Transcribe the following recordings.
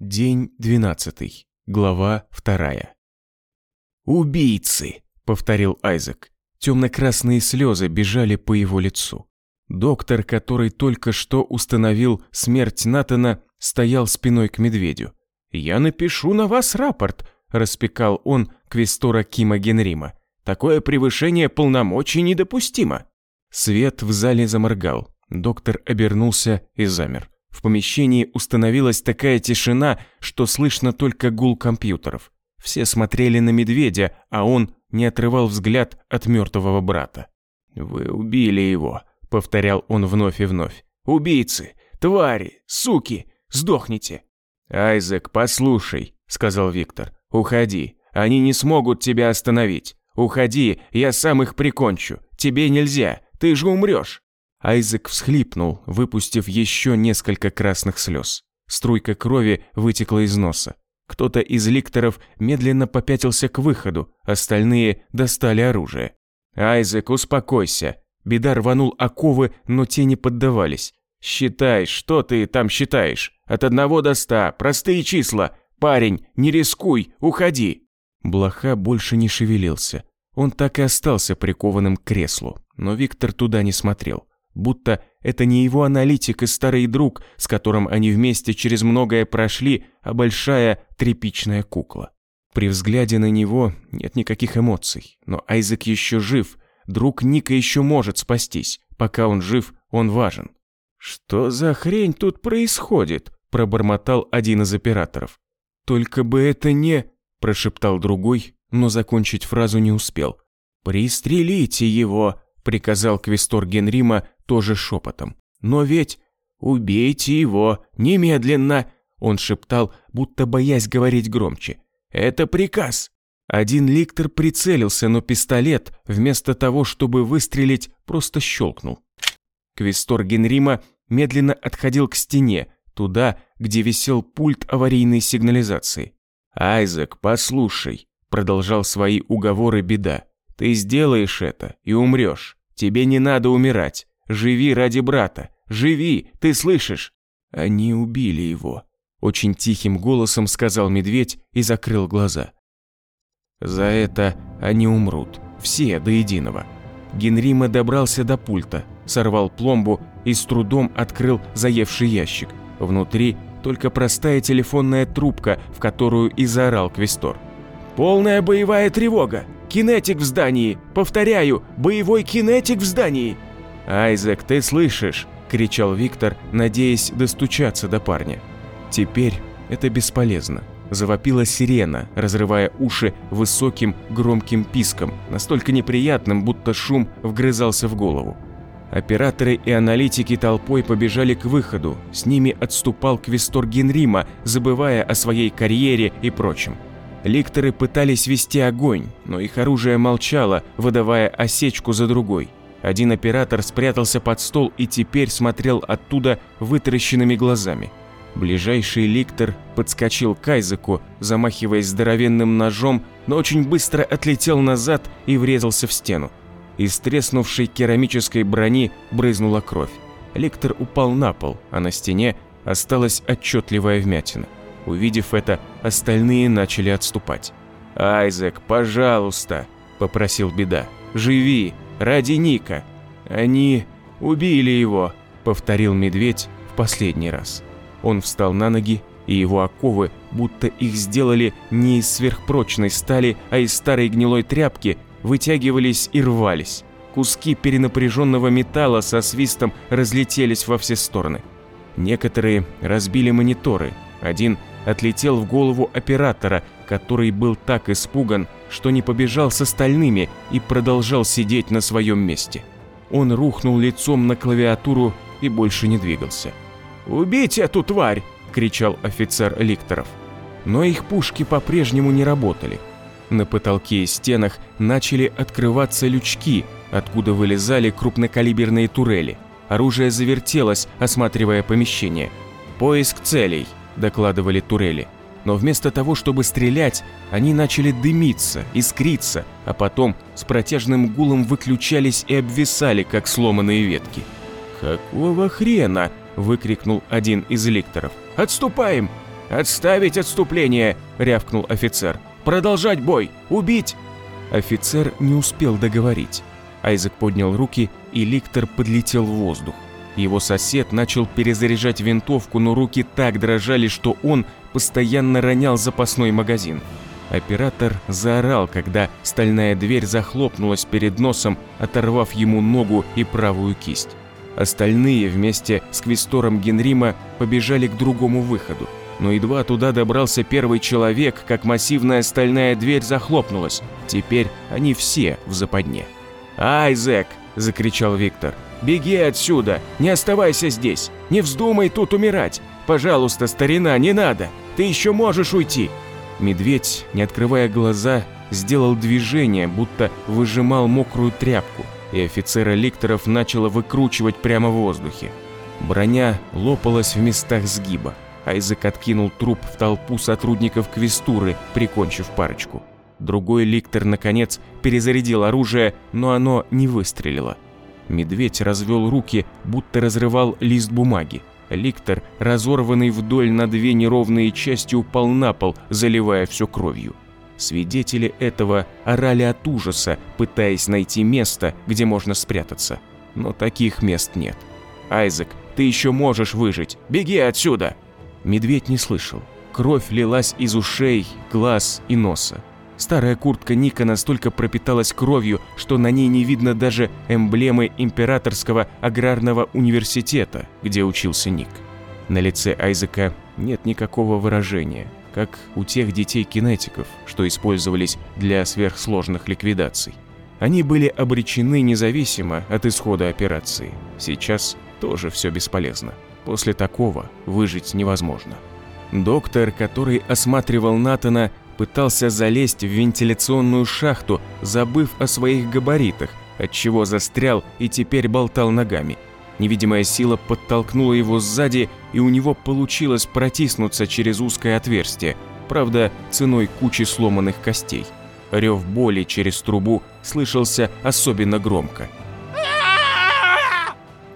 День двенадцатый. Глава вторая. «Убийцы!» – повторил Айзек. Темно-красные слезы бежали по его лицу. Доктор, который только что установил смерть Натана, стоял спиной к медведю. «Я напишу на вас рапорт», – распекал он квестора Кима Генрима. «Такое превышение полномочий недопустимо». Свет в зале заморгал. Доктор обернулся и замер. В помещении установилась такая тишина, что слышно только гул компьютеров. Все смотрели на медведя, а он не отрывал взгляд от мертвого брата. «Вы убили его», — повторял он вновь и вновь. «Убийцы! Твари! Суки! Сдохните!» «Айзек, послушай», — сказал Виктор. «Уходи. Они не смогут тебя остановить. Уходи, я сам их прикончу. Тебе нельзя. Ты же умрешь». Айзек всхлипнул, выпустив еще несколько красных слез. Струйка крови вытекла из носа. Кто-то из ликторов медленно попятился к выходу, остальные достали оружие. «Айзек, успокойся!» Беда рванул оковы, но те не поддавались. «Считай, что ты там считаешь? От одного до ста, простые числа. Парень, не рискуй, уходи!» Блоха больше не шевелился. Он так и остался прикованным к креслу, но Виктор туда не смотрел будто это не его аналитик и старый друг, с которым они вместе через многое прошли, а большая тряпичная кукла. При взгляде на него нет никаких эмоций, но Айзек еще жив, друг Ника еще может спастись, пока он жив, он важен. «Что за хрень тут происходит?» – пробормотал один из операторов. «Только бы это не...» – прошептал другой, но закончить фразу не успел. «Пристрелите его!» – приказал квестор Генрима, тоже шепотом. «Но ведь... Убейте его! Немедленно!» Он шептал, будто боясь говорить громче. «Это приказ!» Один ликтор прицелился, но пистолет, вместо того, чтобы выстрелить, просто щелкнул. Квестор Генрима медленно отходил к стене, туда, где висел пульт аварийной сигнализации. «Айзек, послушай», — продолжал свои уговоры беда. «Ты сделаешь это и умрешь. Тебе не надо умирать. Живи ради брата! Живи! Ты слышишь?» «Они убили его», – очень тихим голосом сказал медведь и закрыл глаза. «За это они умрут. Все до единого». Генрима добрался до пульта, сорвал пломбу и с трудом открыл заевший ящик. Внутри только простая телефонная трубка, в которую и заорал Квестор. «Полная боевая тревога! Кинетик в здании! Повторяю, боевой кинетик в здании!» «Айзек, ты слышишь?» – кричал Виктор, надеясь достучаться до парня. Теперь это бесполезно. Завопила сирена, разрывая уши высоким громким писком, настолько неприятным, будто шум вгрызался в голову. Операторы и аналитики толпой побежали к выходу, с ними отступал квестор Генрима, забывая о своей карьере и прочем. Ликторы пытались вести огонь, но их оружие молчало, выдавая осечку за другой. Один оператор спрятался под стол и теперь смотрел оттуда вытаращенными глазами. Ближайший ликтор подскочил к Айзеку, замахиваясь здоровенным ножом, но очень быстро отлетел назад и врезался в стену. Из треснувшей керамической брони брызнула кровь. Ликтор упал на пол, а на стене осталась отчетливая вмятина. Увидев это, остальные начали отступать. «Айзек, пожалуйста!» – попросил Беда. «Живи! Ради Ника. Они убили его», — повторил медведь в последний раз. Он встал на ноги, и его оковы, будто их сделали не из сверхпрочной стали, а из старой гнилой тряпки, вытягивались и рвались. Куски перенапряженного металла со свистом разлетелись во все стороны. Некоторые разбили мониторы, один отлетел в голову оператора, который был так испуган, что не побежал с остальными и продолжал сидеть на своем месте. Он рухнул лицом на клавиатуру и больше не двигался. «Убить эту тварь!» – кричал офицер Ликторов. Но их пушки по-прежнему не работали. На потолке и стенах начали открываться лючки, откуда вылезали крупнокалиберные турели. Оружие завертелось, осматривая помещение. «Поиск целей», – докладывали турели но вместо того, чтобы стрелять, они начали дымиться, искриться, а потом с протяжным гулом выключались и обвисали, как сломанные ветки. «Какого хрена?» – выкрикнул один из лекторов. «Отступаем!» «Отставить отступление!» – рявкнул офицер. «Продолжать бой! Убить!» Офицер не успел договорить. Айзек поднял руки, и Ликтор подлетел в воздух. Его сосед начал перезаряжать винтовку, но руки так дрожали, что он постоянно ронял запасной магазин. Оператор заорал, когда стальная дверь захлопнулась перед носом, оторвав ему ногу и правую кисть. Остальные вместе с Квистором Генрима побежали к другому выходу. Но едва туда добрался первый человек, как массивная стальная дверь захлопнулась. Теперь они все в западне. «Айзек!» – закричал Виктор. «Беги отсюда! Не оставайся здесь! Не вздумай тут умирать! Пожалуйста, старина, не надо! Ты еще можешь уйти!» Медведь, не открывая глаза, сделал движение, будто выжимал мокрую тряпку, и офицера ликторов начало выкручивать прямо в воздухе. Броня лопалась в местах сгиба. Айзек откинул труп в толпу сотрудников Квестуры, прикончив парочку. Другой ликтор, наконец, перезарядил оружие, но оно не выстрелило. Медведь развел руки, будто разрывал лист бумаги. Ликтор, разорванный вдоль на две неровные части, упал на пол, заливая все кровью. Свидетели этого орали от ужаса, пытаясь найти место, где можно спрятаться. Но таких мест нет. «Айзек, ты еще можешь выжить! Беги отсюда!» Медведь не слышал. Кровь лилась из ушей, глаз и носа. Старая куртка Ника настолько пропиталась кровью, что на ней не видно даже эмблемы Императорского аграрного университета, где учился Ник. На лице Айзека нет никакого выражения, как у тех детей-кинетиков, что использовались для сверхсложных ликвидаций. Они были обречены независимо от исхода операции. Сейчас тоже все бесполезно. После такого выжить невозможно. Доктор, который осматривал Натана, пытался залезть в вентиляционную шахту, забыв о своих габаритах, отчего застрял и теперь болтал ногами. Невидимая сила подтолкнула его сзади, и у него получилось протиснуться через узкое отверстие, правда, ценой кучи сломанных костей. Рев боли через трубу слышался особенно громко.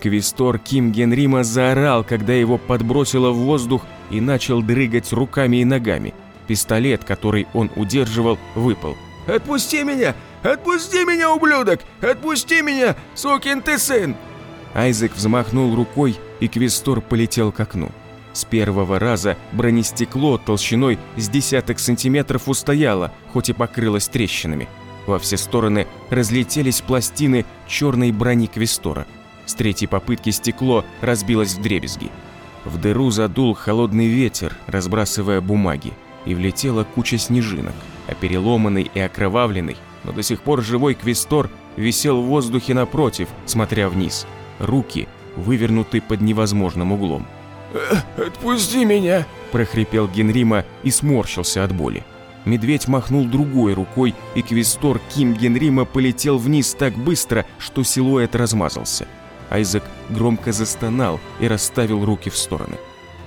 Квестор Ким Генрима заорал, когда его подбросило в воздух и начал дрыгать руками и ногами. Пистолет, который он удерживал, выпал. «Отпусти меня! Отпусти меня, ублюдок! Отпусти меня, сукин ты сын!» Айзек взмахнул рукой, и Квестор полетел к окну. С первого раза бронестекло толщиной с десяток сантиметров устояло, хоть и покрылось трещинами. Во все стороны разлетелись пластины черной брони Квестора. С третьей попытки стекло разбилось в дребезги. В дыру задул холодный ветер, разбрасывая бумаги и влетела куча снежинок, а переломанный и окровавленный, но до сих пор живой квестор висел в воздухе напротив, смотря вниз. Руки вывернуты под невозможным углом. «Отпусти меня!» – прохрипел Генрима и сморщился от боли. Медведь махнул другой рукой, и квестор Ким Генрима полетел вниз так быстро, что силуэт размазался. Айзек громко застонал и расставил руки в стороны.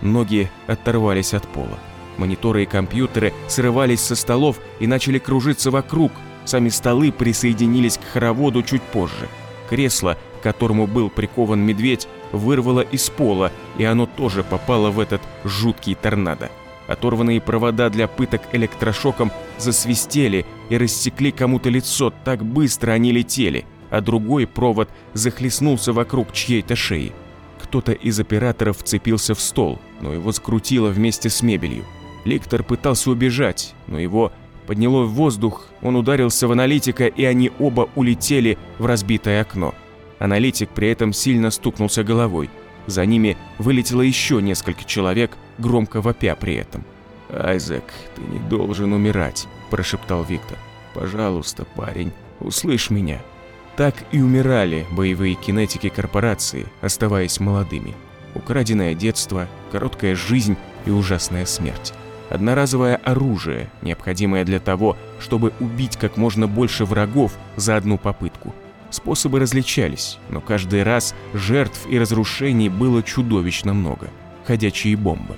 Ноги оторвались от пола. Мониторы и компьютеры срывались со столов и начали кружиться вокруг. Сами столы присоединились к хороводу чуть позже. Кресло, к которому был прикован медведь, вырвало из пола, и оно тоже попало в этот жуткий торнадо. Оторванные провода для пыток электрошоком засвистели и рассекли кому-то лицо, так быстро они летели, а другой провод захлестнулся вокруг чьей-то шеи. Кто-то из операторов вцепился в стол, но его скрутило вместе с мебелью. Ликтор пытался убежать, но его подняло в воздух, он ударился в аналитика, и они оба улетели в разбитое окно. Аналитик при этом сильно стукнулся головой. За ними вылетело еще несколько человек, громко вопя при этом. «Айзек, ты не должен умирать», – прошептал Виктор. «Пожалуйста, парень, услышь меня». Так и умирали боевые кинетики корпорации, оставаясь молодыми. Украденное детство, короткая жизнь и ужасная смерть. Одноразовое оружие, необходимое для того, чтобы убить как можно больше врагов за одну попытку. Способы различались, но каждый раз жертв и разрушений было чудовищно много. Ходячие бомбы.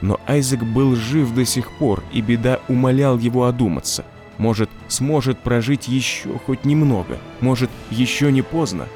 Но Айзек был жив до сих пор, и беда умолял его одуматься. Может, сможет прожить еще хоть немного. Может, еще не поздно.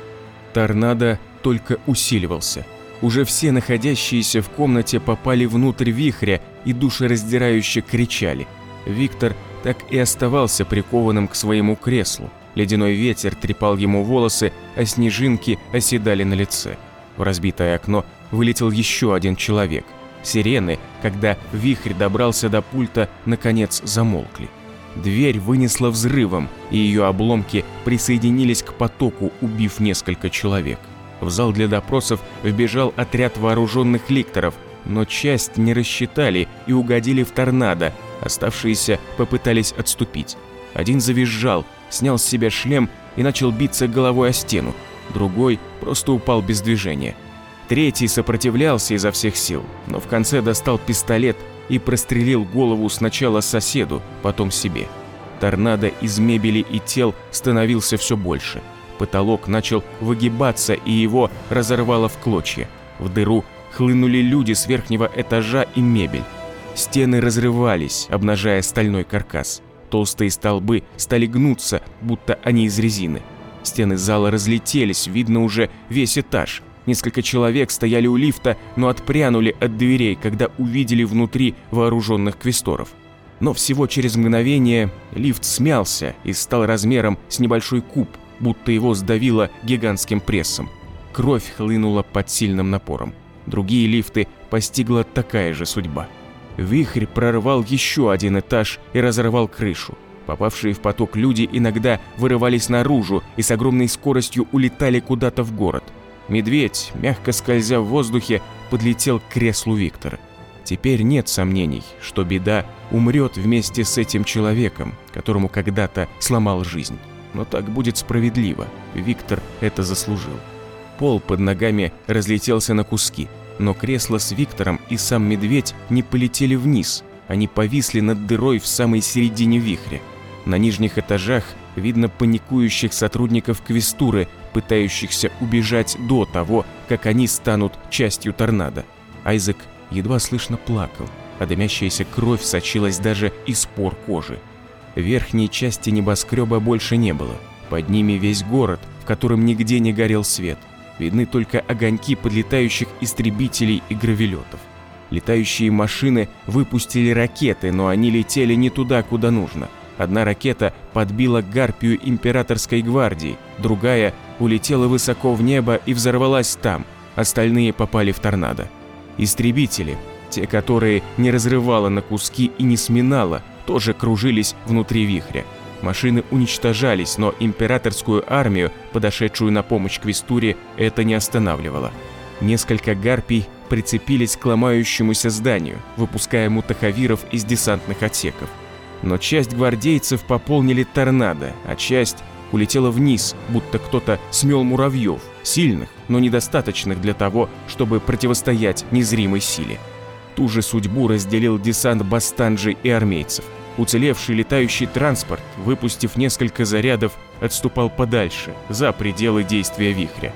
Торнадо только усиливался. Уже все находящиеся в комнате попали внутрь вихря и душераздирающе кричали. Виктор так и оставался прикованным к своему креслу. Ледяной ветер трепал ему волосы, а снежинки оседали на лице. В разбитое окно вылетел еще один человек. Сирены, когда вихрь добрался до пульта, наконец замолкли. Дверь вынесла взрывом, и ее обломки присоединились к потоку, убив несколько человек. В зал для допросов вбежал отряд вооруженных ликторов, но часть не рассчитали и угодили в торнадо, оставшиеся попытались отступить. Один завизжал, снял с себя шлем и начал биться головой о стену, другой просто упал без движения. Третий сопротивлялся изо всех сил, но в конце достал пистолет и прострелил голову сначала соседу, потом себе. Торнадо из мебели и тел становился все больше. Потолок начал выгибаться и его разорвало в клочья. В дыру хлынули люди с верхнего этажа и мебель. Стены разрывались, обнажая стальной каркас. Толстые столбы стали гнуться, будто они из резины. Стены зала разлетелись, видно уже весь этаж – Несколько человек стояли у лифта, но отпрянули от дверей, когда увидели внутри вооруженных квесторов. Но всего через мгновение лифт смялся и стал размером с небольшой куб, будто его сдавило гигантским прессом. Кровь хлынула под сильным напором. Другие лифты постигла такая же судьба. Вихрь прорвал еще один этаж и разорвал крышу. Попавшие в поток люди иногда вырывались наружу и с огромной скоростью улетали куда-то в город – Медведь, мягко скользя в воздухе, подлетел к креслу Виктора. Теперь нет сомнений, что беда умрет вместе с этим человеком, которому когда-то сломал жизнь. Но так будет справедливо. Виктор это заслужил. Пол под ногами разлетелся на куски, но кресло с Виктором и сам медведь не полетели вниз. Они повисли над дырой в самой середине вихря. На нижних этажах видно паникующих сотрудников Квестуры, пытающихся убежать до того, как они станут частью торнадо. Айзек едва слышно плакал, а дымящаяся кровь сочилась даже из пор кожи. Верхней части небоскреба больше не было. Под ними весь город, в котором нигде не горел свет. Видны только огоньки подлетающих истребителей и гравелетов. Летающие машины выпустили ракеты, но они летели не туда, куда нужно – Одна ракета подбила гарпию императорской гвардии, другая улетела высоко в небо и взорвалась там, остальные попали в торнадо. Истребители, те, которые не разрывало на куски и не сминало, тоже кружились внутри вихря. Машины уничтожались, но императорскую армию, подошедшую на помощь Квестуре, это не останавливало. Несколько гарпий прицепились к ломающемуся зданию, выпуская мутахавиров из десантных отсеков но часть гвардейцев пополнили торнадо, а часть улетела вниз, будто кто-то смел муравьев, сильных, но недостаточных для того, чтобы противостоять незримой силе. Ту же судьбу разделил десант Бастанджи и армейцев. Уцелевший летающий транспорт, выпустив несколько зарядов, отступал подальше, за пределы действия вихря.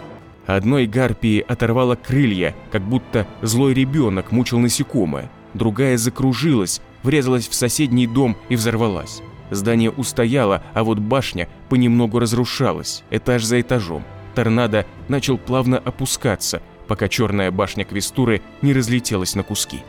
Одной гарпии оторвало крылья, как будто злой ребенок мучил насекомое, другая закружилась, врезалась в соседний дом и взорвалась. Здание устояло, а вот башня понемногу разрушалась, этаж за этажом. Торнадо начал плавно опускаться, пока черная башня Квестуры не разлетелась на куски.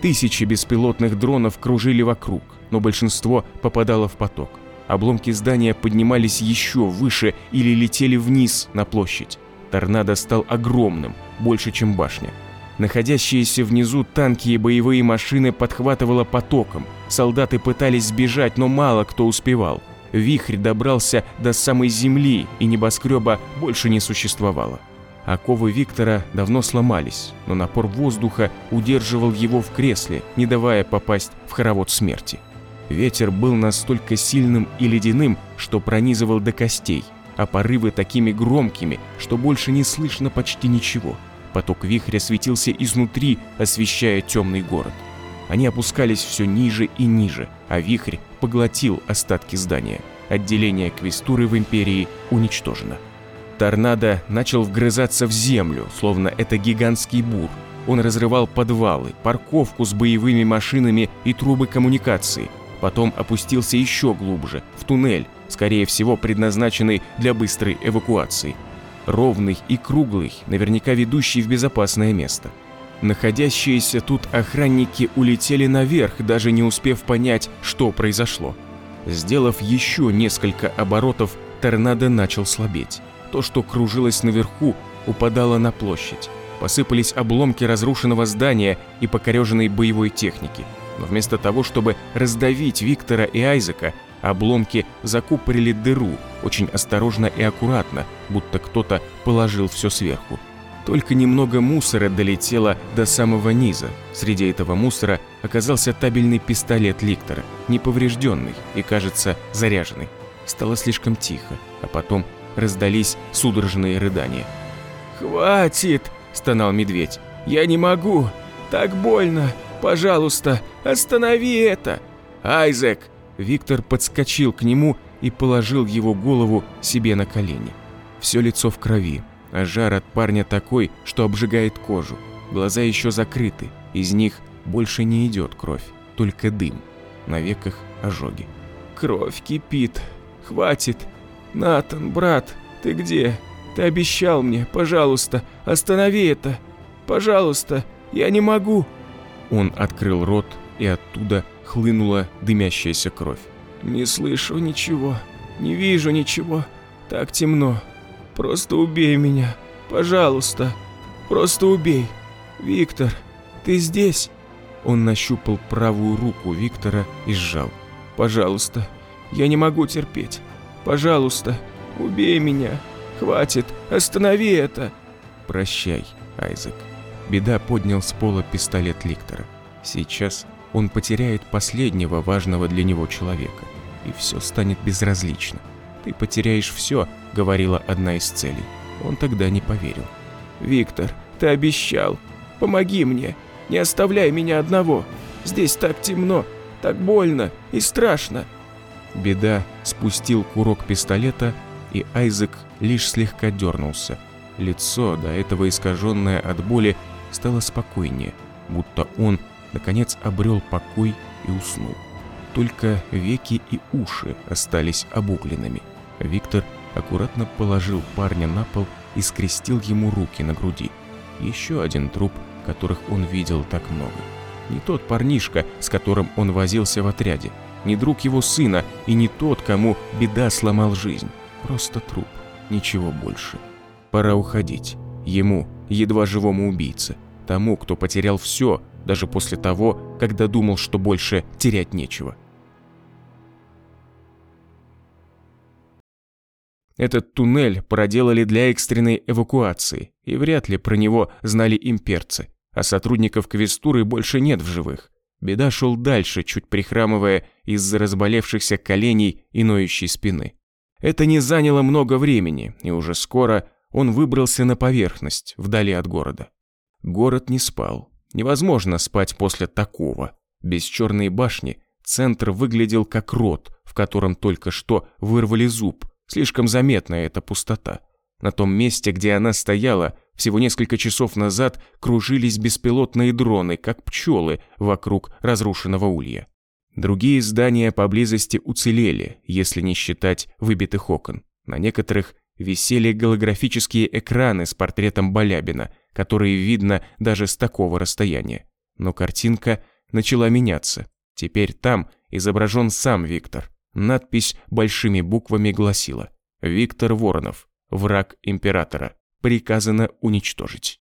Тысячи беспилотных дронов кружили вокруг, но большинство попадало в поток. Обломки здания поднимались еще выше или летели вниз на площадь. Торнадо стал огромным, больше, чем башня. Находящиеся внизу танки и боевые машины подхватывало потоком. Солдаты пытались сбежать, но мало кто успевал. Вихрь добрался до самой земли, и небоскреба больше не существовало. Оковы Виктора давно сломались, но напор воздуха удерживал его в кресле, не давая попасть в хоровод смерти. Ветер был настолько сильным и ледяным, что пронизывал до костей, а порывы такими громкими, что больше не слышно почти ничего – Поток вихря светился изнутри, освещая темный город. Они опускались все ниже и ниже, а вихрь поглотил остатки здания. Отделение Квестуры в Империи уничтожено. Торнадо начал вгрызаться в землю, словно это гигантский бур. Он разрывал подвалы, парковку с боевыми машинами и трубы коммуникации. Потом опустился еще глубже, в туннель, скорее всего предназначенный для быстрой эвакуации. ровный и круглый, наверняка ведущий в безопасное место. Находящиеся тут охранники улетели наверх, даже не успев понять, что произошло. Сделав еще несколько оборотов, торнадо начал слабеть. То, что кружилось наверху, упадало на площадь. Посыпались обломки разрушенного здания и покореженной боевой техники. Но вместо того, чтобы раздавить Виктора и Айзека, обломки закупорили дыру, очень осторожно и аккуратно, будто кто-то положил все сверху. Только немного мусора долетело до самого низа. Среди этого мусора оказался табельный пистолет Ликтора, неповрежденный и, кажется, заряженный. Стало слишком тихо, а потом раздались судорожные рыдания. «Хватит!» – стонал медведь. «Я не могу! Так больно! Пожалуйста, останови это!» «Айзек!» Виктор подскочил к нему и положил его голову себе на колени. Все лицо в крови, а жар от парня такой, что обжигает кожу. Глаза еще закрыты, из них больше не идет кровь, только дым. На веках ожоги. «Кровь кипит. Хватит. Натан, брат, ты где? Ты обещал мне, пожалуйста, останови это. Пожалуйста, я не могу». Он открыл рот, и оттуда хлынула дымящаяся кровь. «Не слышу ничего, не вижу ничего. Так темно. Просто убей меня. Пожалуйста. Просто убей. Виктор, ты здесь?» Он нащупал правую руку Виктора и сжал. «Пожалуйста, я не могу терпеть. Пожалуйста, убей меня. Хватит, останови это!» «Прощай, Айзек». Беда поднял с пола пистолет Ликтора. Сейчас он потеряет последнего важного для него человека, и все станет безразлично. «Ты потеряешь все», — говорила одна из целей. Он тогда не поверил. «Виктор, ты обещал. Помоги мне. Не оставляй меня одного. Здесь так темно, так больно и страшно». Беда спустил курок пистолета, и Айзек лишь слегка дернулся. Лицо, до этого искаженное от боли, стало спокойнее, будто он наконец обрел покой и уснул. Только веки и уши остались обугленными. Виктор аккуратно положил парня на пол и скрестил ему руки на груди. Еще один труп, которых он видел так много. Не тот парнишка, с которым он возился в отряде, не друг его сына и не тот, кому беда сломал жизнь. Просто труп, ничего больше. Пора уходить. Ему, едва живому убийце, тому, кто потерял все, даже после того, когда думал, что больше терять нечего. Этот туннель проделали для экстренной эвакуации, и вряд ли про него знали имперцы, а сотрудников Квестуры больше нет в живых. Беда шел дальше, чуть прихрамывая из-за разболевшихся коленей и ноющей спины. Это не заняло много времени, и уже скоро он выбрался на поверхность, вдали от города. Город не спал, Невозможно спать после такого. Без черной башни центр выглядел как рот, в котором только что вырвали зуб. Слишком заметная эта пустота. На том месте, где она стояла, всего несколько часов назад кружились беспилотные дроны, как пчелы, вокруг разрушенного улья. Другие здания поблизости уцелели, если не считать выбитых окон. На некоторых висели голографические экраны с портретом Балябина – которые видно даже с такого расстояния. Но картинка начала меняться. Теперь там изображен сам Виктор. Надпись большими буквами гласила «Виктор Воронов, враг императора, приказано уничтожить».